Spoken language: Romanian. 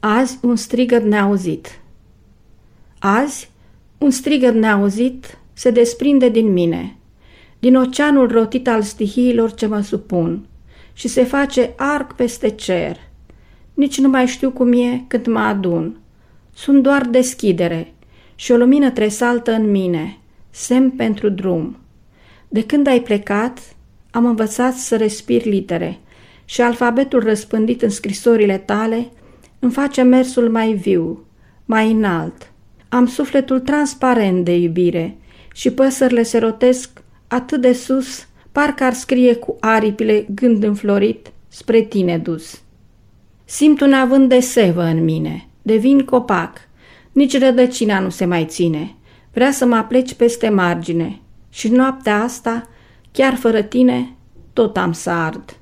Azi un strigăt neauzit. Azi un strigăt neauzit se desprinde din mine, din oceanul rotit al stihiilor ce mă supun și se face arc peste cer. Nici nu mai știu cum e când mă adun. Sunt doar deschidere și o lumină tresaltă în mine, semn pentru drum. De când ai plecat, am învățat să respir litere și alfabetul răspândit în scrisorile tale îmi face mersul mai viu, mai înalt. Am sufletul transparent de iubire și păsările se rotesc atât de sus, parcă ar scrie cu aripile gând înflorit spre tine dus. Simt un avânt de sevă în mine, devin copac, nici rădăcina nu se mai ține. Vrea să mă apleci peste margine și noaptea asta, chiar fără tine, tot am să ard.